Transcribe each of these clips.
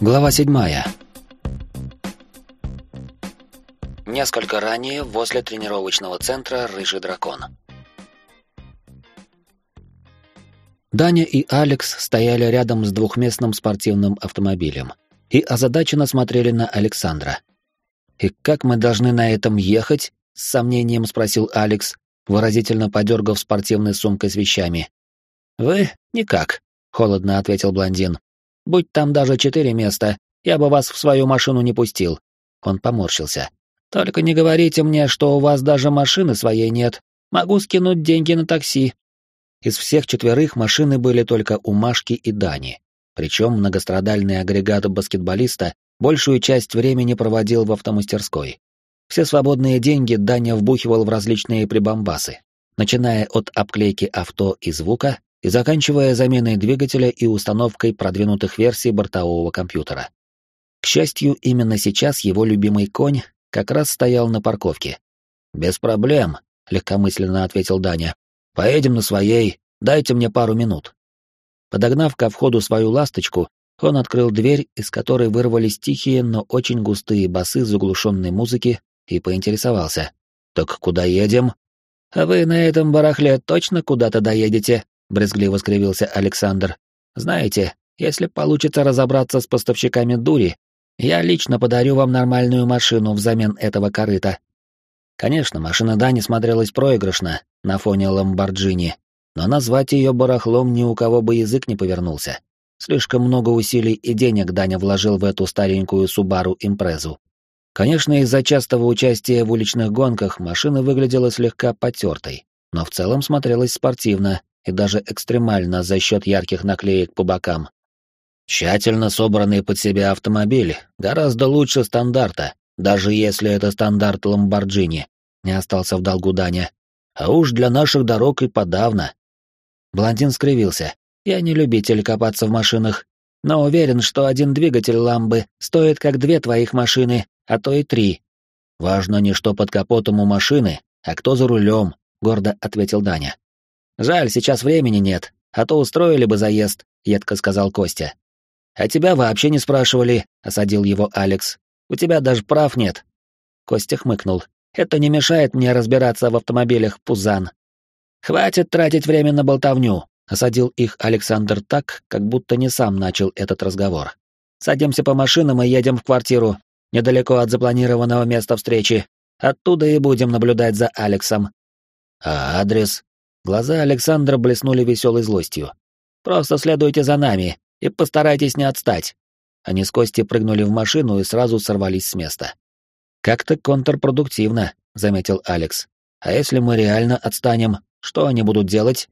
Глава седьмая. Несколько ранее, возле тренировочного центра «Рыжий дракон». Даня и Алекс стояли рядом с двухместным спортивным автомобилем и озадаченно смотрели на Александра. «И как мы должны на этом ехать?» — с сомнением спросил Алекс, выразительно подергав спортивной сумкой с вещами. «Вы? Никак», — холодно ответил блондин. Будь там даже четыре места, я бы вас в свою машину не пустил. Он поморщился. Только не говорите мне, что у вас даже машины своей нет. Могу скинуть деньги на такси. Из всех четверых машины были только у Машки и Дани. Причем многострадальный агрегат баскетболиста большую часть времени проводил в автомастерской. Все свободные деньги Даня вбухивал в различные прибамбасы, начиная от обклейки авто и звука и заканчивая заменой двигателя и установкой продвинутых версий бортового компьютера. К счастью, именно сейчас его любимый конь как раз стоял на парковке. «Без проблем», — легкомысленно ответил Даня. «Поедем на своей, дайте мне пару минут». Подогнав ко входу свою ласточку, он открыл дверь, из которой вырвались тихие, но очень густые басы заглушенной музыки, и поинтересовался. «Так куда едем?» «А вы на этом барахле точно куда-то доедете?» Брезгливо скривился Александр. Знаете, если получится разобраться с поставщиками дури, я лично подарю вам нормальную машину взамен этого корыта. Конечно, машина Дани смотрелась проигрышно на фоне Ламборджини, но назвать ее барахлом ни у кого бы язык не повернулся. Слишком много усилий и денег Даня вложил в эту старенькую Субару Импрезу. Конечно, из-за частого участия в уличных гонках машина выглядела слегка потертой, но в целом смотрелась спортивно и даже экстремально за счет ярких наклеек по бокам. Тщательно собранный под себя автомобиль гораздо лучше стандарта, даже если это стандарт Ламборджини, не остался в долгу Даня. А уж для наших дорог и подавно. Блондин скривился. Я не любитель копаться в машинах, но уверен, что один двигатель ламбы стоит как две твоих машины, а то и три. Важно не что под капотом у машины, а кто за рулем, гордо ответил Даня. Жаль, сейчас времени нет, а то устроили бы заезд, едко сказал Костя. А тебя вообще не спрашивали, осадил его Алекс. У тебя даже прав нет. Костя хмыкнул. Это не мешает мне разбираться в автомобилях, Пузан. Хватит тратить время на болтовню, осадил их Александр так, как будто не сам начал этот разговор. Садимся по машинам и едем в квартиру, недалеко от запланированного места встречи. Оттуда и будем наблюдать за Алексом. А адрес? Глаза Александра блеснули веселой злостью. «Просто следуйте за нами и постарайтесь не отстать». Они с Костей прыгнули в машину и сразу сорвались с места. «Как-то контрпродуктивно», — заметил Алекс. «А если мы реально отстанем, что они будут делать?»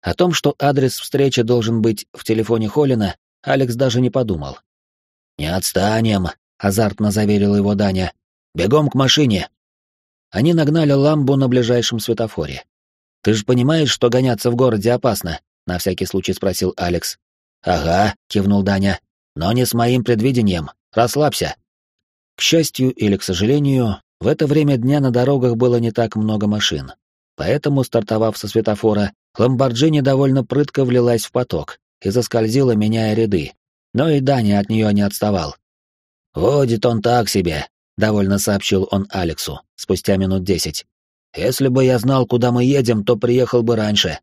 О том, что адрес встречи должен быть в телефоне Холлина, Алекс даже не подумал. «Не отстанем», — азартно заверил его Даня. «Бегом к машине». Они нагнали ламбу на ближайшем светофоре. Ты же понимаешь, что гоняться в городе опасно? На всякий случай спросил Алекс. Ага, кивнул Даня. Но не с моим предвидением. Расслабься. К счастью или к сожалению, в это время дня на дорогах было не так много машин. Поэтому, стартовав со светофора, Ламборджини довольно прытко влилась в поток и заскользила, меняя ряды. Но и Даня от нее не отставал. «Водит он так себе», — довольно сообщил он Алексу, спустя минут десять. Если бы я знал, куда мы едем, то приехал бы раньше.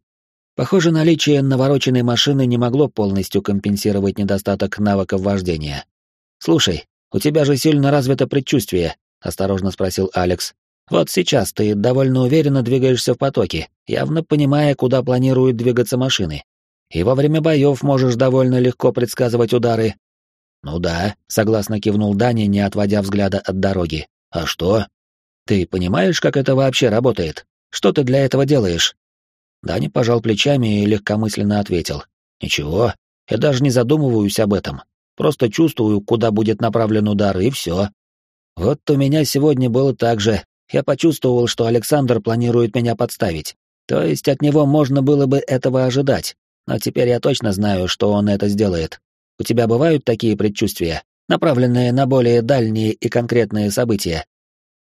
Похоже, наличие навороченной машины не могло полностью компенсировать недостаток навыков вождения. «Слушай, у тебя же сильно развито предчувствие», — осторожно спросил Алекс. «Вот сейчас ты довольно уверенно двигаешься в потоке, явно понимая, куда планируют двигаться машины. И во время боев можешь довольно легко предсказывать удары». «Ну да», — согласно кивнул Дани, не отводя взгляда от дороги. «А что?» Ты понимаешь, как это вообще работает? Что ты для этого делаешь?» Даня пожал плечами и легкомысленно ответил. «Ничего, я даже не задумываюсь об этом. Просто чувствую, куда будет направлен удар, и все. Вот у меня сегодня было так же. Я почувствовал, что Александр планирует меня подставить. То есть от него можно было бы этого ожидать. Но теперь я точно знаю, что он это сделает. У тебя бывают такие предчувствия, направленные на более дальние и конкретные события?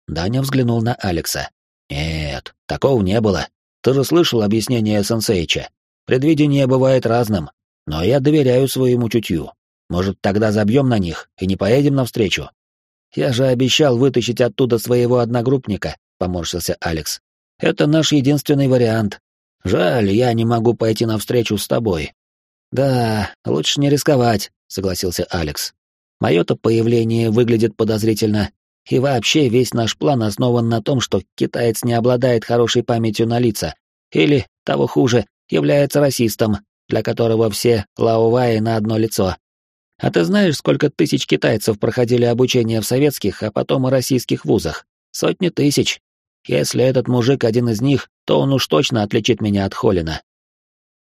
Даня взглянул на Алекса. «Нет, такого не было. Ты же слышал объяснение сенсейча. Предвидение бывает разным, но я доверяю своему чутью. Может, тогда забьем на них и не поедем навстречу? Я же обещал вытащить оттуда своего одногруппника, поморщился Алекс. Это наш единственный вариант. Жаль, я не могу пойти навстречу с тобой. Да, лучше не рисковать, согласился Алекс. Мое-то появление выглядит подозрительно, и вообще весь наш план основан на том, что китаец не обладает хорошей памятью на лица, или, того хуже, является расистом, для которого все лаоваи на одно лицо. А ты знаешь, сколько тысяч китайцев проходили обучение в советских, а потом и российских вузах? Сотни тысяч. Если этот мужик один из них, то он уж точно отличит меня от Холина.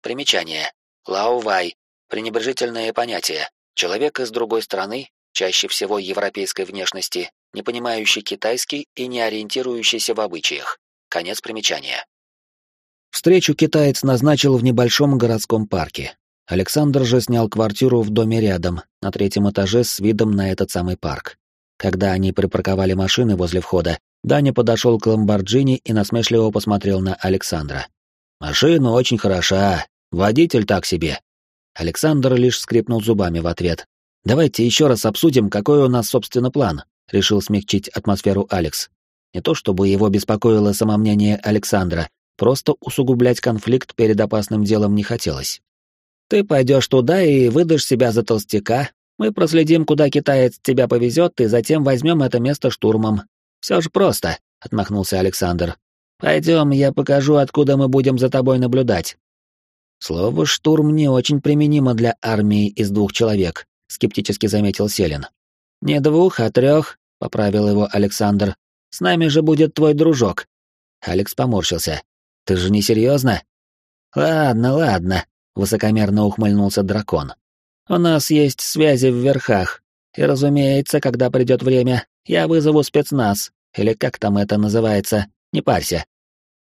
Примечание. Лаовай. Пренебрежительное понятие. Человек из другой страны, чаще всего европейской внешности, не понимающий китайский и не ориентирующийся в обычаях. Конец примечания. Встречу китаец назначил в небольшом городском парке. Александр же снял квартиру в доме рядом, на третьем этаже с видом на этот самый парк. Когда они припарковали машины возле входа, Даня подошел к Ламборджини и насмешливо посмотрел на Александра. «Машина очень хороша, водитель так себе». Александр лишь скрипнул зубами в ответ. «Давайте еще раз обсудим, какой у нас, собственно, план», — решил смягчить атмосферу Алекс. Не то чтобы его беспокоило самомнение Александра, Просто усугублять конфликт перед опасным делом не хотелось. Ты пойдешь туда и выдашь себя за толстяка. Мы проследим, куда китаец тебя повезет, и затем возьмем это место штурмом. Все же просто, отмахнулся Александр. Пойдем, я покажу, откуда мы будем за тобой наблюдать. Слово «штурм» не очень применимо для армии из двух человек, скептически заметил Селин. Не двух, а трех, поправил его Александр. С нами же будет твой дружок. Алекс поморщился. Ты же не серьезно? Ладно, ладно, высокомерно ухмыльнулся дракон. У нас есть связи в верхах. И, разумеется, когда придет время, я вызову спецназ, или как там это называется, не парься.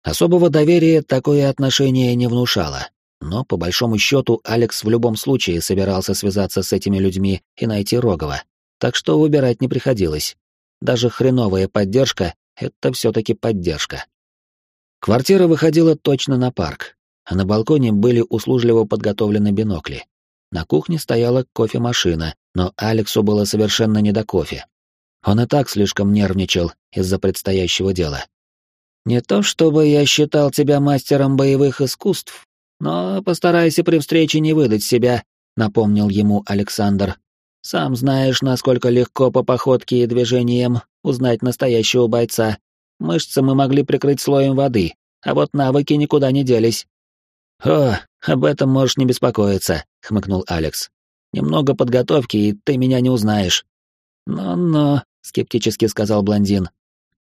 Особого доверия такое отношение не внушало. Но, по большому счету, Алекс в любом случае собирался связаться с этими людьми и найти Рогова. Так что выбирать не приходилось. Даже хреновая поддержка — это все-таки поддержка. Квартира выходила точно на парк, а на балконе были услужливо подготовлены бинокли. На кухне стояла кофемашина, но Алексу было совершенно не до кофе. Он и так слишком нервничал из-за предстоящего дела. «Не то чтобы я считал тебя мастером боевых искусств, но постарайся при встрече не выдать себя», — напомнил ему Александр. «Сам знаешь, насколько легко по походке и движениям узнать настоящего бойца, Мышцы мы могли прикрыть слоем воды, а вот навыки никуда не делись. «О, об этом можешь не беспокоиться», — хмыкнул Алекс. «Немного подготовки, и ты меня не узнаешь». «Ну-ну», — скептически сказал блондин.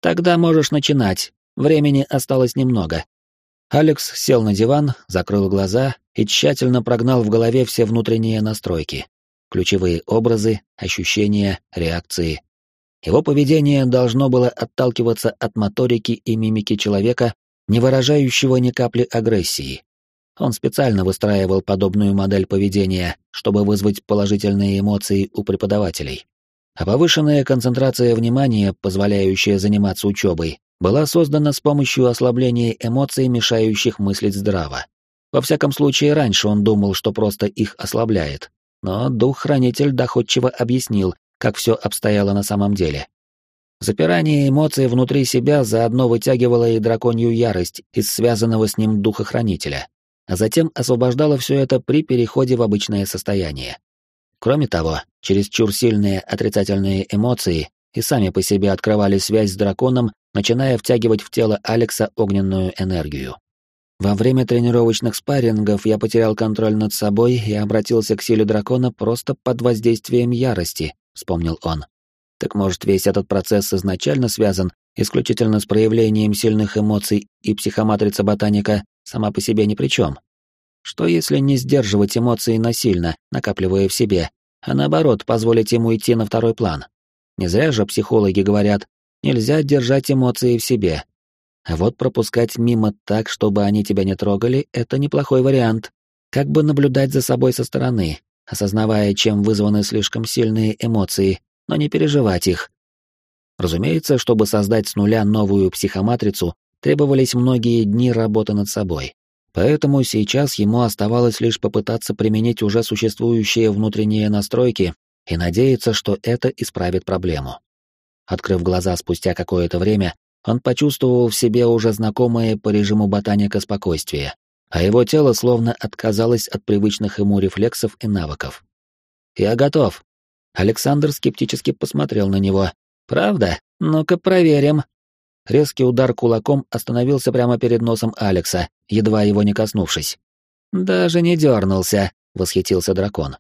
«Тогда можешь начинать. Времени осталось немного». Алекс сел на диван, закрыл глаза и тщательно прогнал в голове все внутренние настройки. Ключевые образы, ощущения, реакции. Его поведение должно было отталкиваться от моторики и мимики человека, не выражающего ни капли агрессии. Он специально выстраивал подобную модель поведения, чтобы вызвать положительные эмоции у преподавателей. А повышенная концентрация внимания, позволяющая заниматься учебой, была создана с помощью ослабления эмоций, мешающих мыслить здраво. Во всяком случае, раньше он думал, что просто их ослабляет. Но дух-хранитель доходчиво объяснил, как все обстояло на самом деле. Запирание эмоций внутри себя заодно вытягивало и драконью ярость из связанного с ним духохранителя, а затем освобождало все это при переходе в обычное состояние. Кроме того, чересчур сильные отрицательные эмоции и сами по себе открывали связь с драконом, начиная втягивать в тело Алекса огненную энергию. Во время тренировочных спаррингов я потерял контроль над собой и обратился к силе дракона просто под воздействием ярости, — вспомнил он. Так может, весь этот процесс изначально связан исключительно с проявлением сильных эмоций, и психоматрица ботаника сама по себе ни при чем? Что если не сдерживать эмоции насильно, накапливая в себе, а наоборот позволить ему идти на второй план? Не зря же психологи говорят, нельзя держать эмоции в себе. А вот пропускать мимо так, чтобы они тебя не трогали, это неплохой вариант. Как бы наблюдать за собой со стороны, осознавая, чем вызваны слишком сильные эмоции, но не переживать их. Разумеется, чтобы создать с нуля новую психоматрицу, требовались многие дни работы над собой. Поэтому сейчас ему оставалось лишь попытаться применить уже существующие внутренние настройки и надеяться, что это исправит проблему. Открыв глаза спустя какое-то время, он почувствовал в себе уже знакомое по режиму ботаника спокойствие, а его тело словно отказалось от привычных ему рефлексов и навыков. «Я готов». Александр скептически посмотрел на него. «Правда? Ну-ка проверим». Резкий удар кулаком остановился прямо перед носом Алекса, едва его не коснувшись. «Даже не дернулся», — восхитился дракон.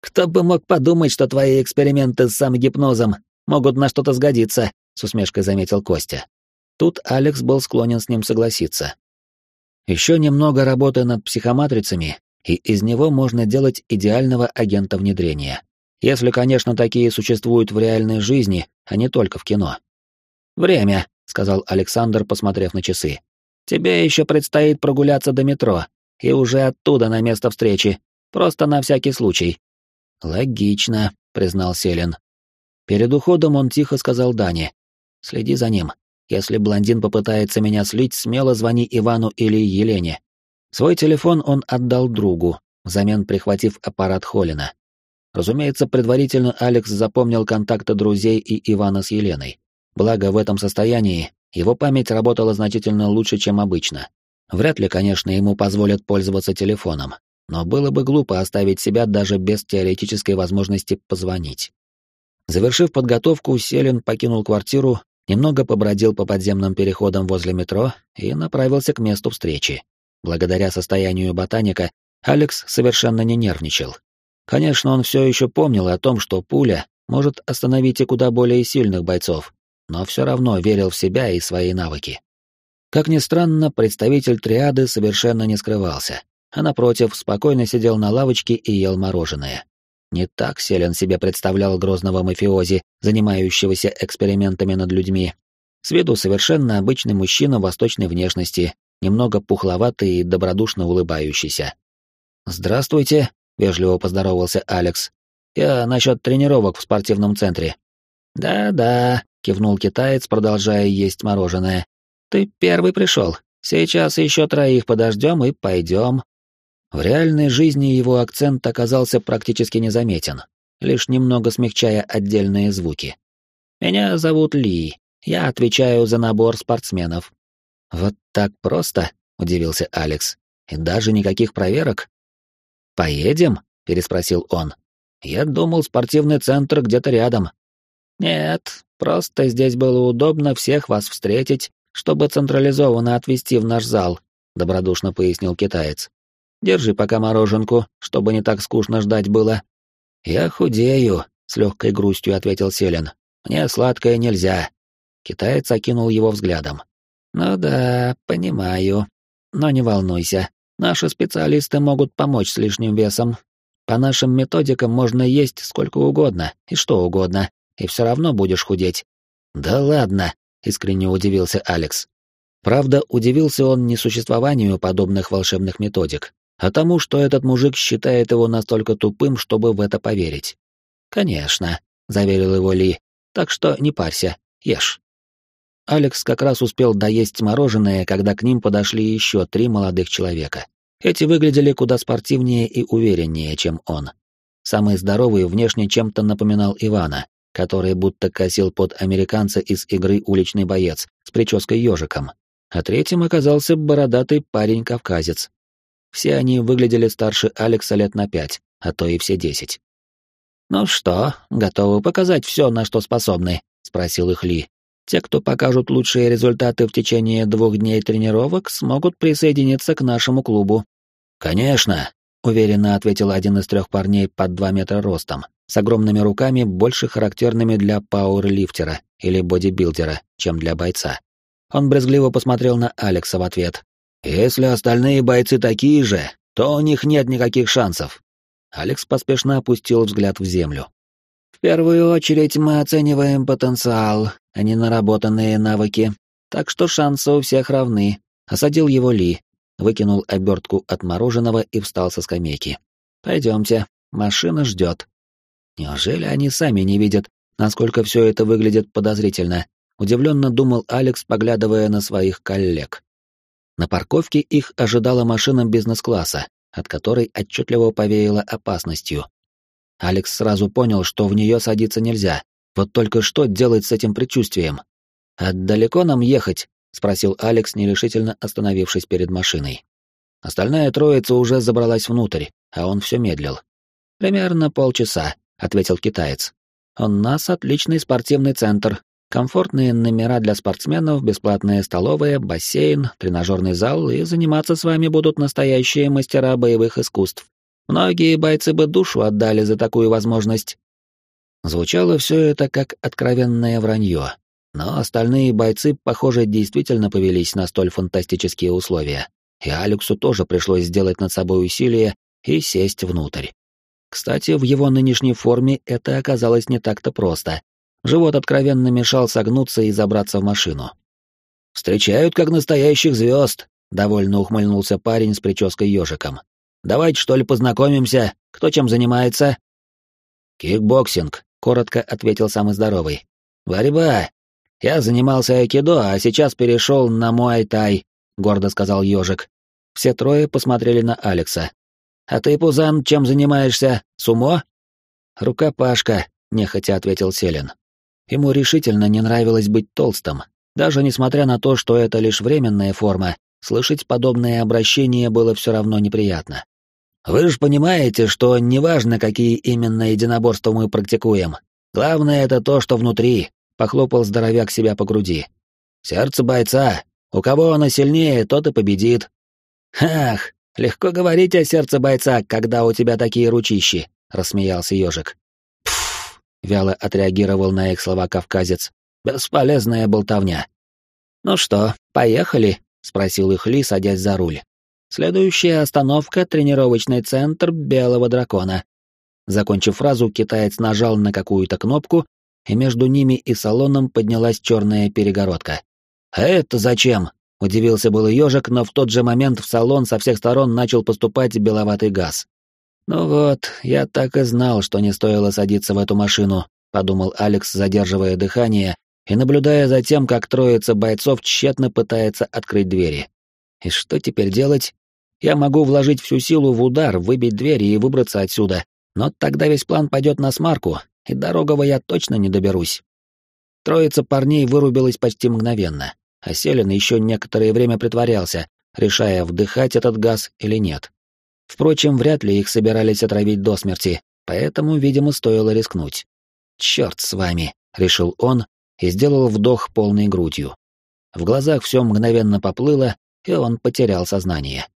«Кто бы мог подумать, что твои эксперименты с самогипнозом могут на что-то сгодиться», — с усмешкой заметил Костя. Тут Алекс был склонен с ним согласиться. Еще немного работы над психоматрицами, и из него можно делать идеального агента внедрения. Если, конечно, такие существуют в реальной жизни, а не только в кино. «Время», — сказал Александр, посмотрев на часы. «Тебе еще предстоит прогуляться до метро, и уже оттуда на место встречи, просто на всякий случай». «Логично», — признал Селин. Перед уходом он тихо сказал Дане. «Следи за ним. Если блондин попытается меня слить, смело звони Ивану или Елене». Свой телефон он отдал другу, взамен прихватив аппарат Холина. Разумеется, предварительно Алекс запомнил контакты друзей и Ивана с Еленой. Благо, в этом состоянии его память работала значительно лучше, чем обычно. Вряд ли, конечно, ему позволят пользоваться телефоном, но было бы глупо оставить себя даже без теоретической возможности позвонить. Завершив подготовку, Селин покинул квартиру, немного побродил по подземным переходам возле метро и направился к месту встречи. Благодаря состоянию ботаника, Алекс совершенно не нервничал. Конечно, он все еще помнил о том, что пуля может остановить и куда более сильных бойцов, но все равно верил в себя и свои навыки. Как ни странно, представитель триады совершенно не скрывался, а напротив, спокойно сидел на лавочке и ел мороженое. Не так Селен себе представлял грозного мафиози, занимающегося экспериментами над людьми. С виду совершенно обычный мужчина восточной внешности, немного пухловатый и добродушно улыбающийся. «Здравствуйте», — вежливо поздоровался Алекс. «Я насчет тренировок в спортивном центре». «Да-да», — кивнул китаец, продолжая есть мороженое. «Ты первый пришел. Сейчас еще троих подождем и пойдем». В реальной жизни его акцент оказался практически незаметен, лишь немного смягчая отдельные звуки. «Меня зовут Ли. Я отвечаю за набор спортсменов». «Вот так просто?» — удивился Алекс. «И даже никаких проверок?» «Поедем?» — переспросил он. «Я думал, спортивный центр где-то рядом». «Нет, просто здесь было удобно всех вас встретить, чтобы централизованно отвезти в наш зал», — добродушно пояснил китаец. Держи пока мороженку, чтобы не так скучно ждать было. Я худею, с легкой грустью ответил Селен. Мне сладкое нельзя. Китаец окинул его взглядом. Ну да, понимаю. Но не волнуйся. Наши специалисты могут помочь с лишним весом. По нашим методикам можно есть сколько угодно и что угодно, и все равно будешь худеть. Да ладно, искренне удивился Алекс. Правда, удивился он не существованию подобных волшебных методик, а тому, что этот мужик считает его настолько тупым, чтобы в это поверить. «Конечно», — заверил его Ли, — «так что не парься, ешь». Алекс как раз успел доесть мороженое, когда к ним подошли еще три молодых человека. Эти выглядели куда спортивнее и увереннее, чем он. Самый здоровый внешне чем-то напоминал Ивана, который будто косил под американца из игры «Уличный боец» с прической ежиком. А третьим оказался бородатый парень-кавказец, все они выглядели старше Алекса лет на пять, а то и все десять. «Ну что, готовы показать все, на что способны?» — спросил их Ли. «Те, кто покажут лучшие результаты в течение двух дней тренировок, смогут присоединиться к нашему клубу». «Конечно», — уверенно ответил один из трех парней под два метра ростом, с огромными руками, больше характерными для пауэрлифтера или бодибилдера, чем для бойца. Он брезгливо посмотрел на Алекса в ответ, если остальные бойцы такие же, то у них нет никаких шансов. Алекс поспешно опустил взгляд в землю. В первую очередь мы оцениваем потенциал, а не наработанные навыки. Так что шансы у всех равны. Осадил его Ли, выкинул обертку от мороженого и встал со скамейки. Пойдемте, машина ждет. Неужели они сами не видят, насколько все это выглядит подозрительно? Удивленно думал Алекс, поглядывая на своих коллег. На парковке их ожидала машина бизнес-класса, от которой отчетливо повеяло опасностью. Алекс сразу понял, что в нее садиться нельзя. Вот только что делать с этим предчувствием? «А далеко нам ехать?» — спросил Алекс, нерешительно остановившись перед машиной. Остальная троица уже забралась внутрь, а он все медлил. «Примерно полчаса», — ответил китаец. «У нас отличный спортивный центр, комфортные номера для спортсменов, бесплатная столовая, бассейн, тренажерный зал, и заниматься с вами будут настоящие мастера боевых искусств. Многие бойцы бы душу отдали за такую возможность». Звучало все это как откровенное вранье, но остальные бойцы, похоже, действительно повелись на столь фантастические условия, и Алексу тоже пришлось сделать над собой усилие и сесть внутрь. Кстати, в его нынешней форме это оказалось не так-то просто. Живот откровенно мешал согнуться и забраться в машину. «Встречают как настоящих звезд», — довольно ухмыльнулся парень с прической ежиком. «Давайте, что ли, познакомимся, кто чем занимается?» «Кикбоксинг», — коротко ответил самый здоровый. «Борьба, «Я занимался айкидо, а сейчас перешел на муай-тай», — гордо сказал ежик. Все трое посмотрели на Алекса. «А ты, Пузан, чем занимаешься? Сумо?» «Рукопашка», — нехотя ответил Селин. Ему решительно не нравилось быть толстым. Даже несмотря на то, что это лишь временная форма, слышать подобное обращение было все равно неприятно. «Вы же понимаете, что неважно, какие именно единоборства мы практикуем. Главное — это то, что внутри, похлопал здоровяк себя по груди. «Сердце бойца! У кого оно сильнее, тот и победит!» «Ах, легко говорить о сердце бойца, когда у тебя такие ручищи!» — рассмеялся ежик. Вяло отреагировал на их слова кавказец. «Бесполезная болтовня». «Ну что, поехали?» — спросил их Ли, садясь за руль. «Следующая остановка — тренировочный центр Белого Дракона». Закончив фразу, китаец нажал на какую-то кнопку, и между ними и салоном поднялась черная перегородка. «А это зачем?» — удивился был ежик, но в тот же момент в салон со всех сторон начал поступать беловатый газ. «Ну вот, я так и знал, что не стоило садиться в эту машину», — подумал Алекс, задерживая дыхание и наблюдая за тем, как троица бойцов тщетно пытается открыть двери. «И что теперь делать? Я могу вложить всю силу в удар, выбить двери и выбраться отсюда, но тогда весь план пойдет на смарку, и дорогого я точно не доберусь. Троица парней вырубилась почти мгновенно, а Селин еще некоторое время притворялся, решая, вдыхать этот газ или нет. Впрочем, вряд ли их собирались отравить до смерти, поэтому, видимо, стоило рискнуть. «Черт с вами», — решил он и сделал вдох полной грудью. В глазах все мгновенно поплыло, и он потерял сознание.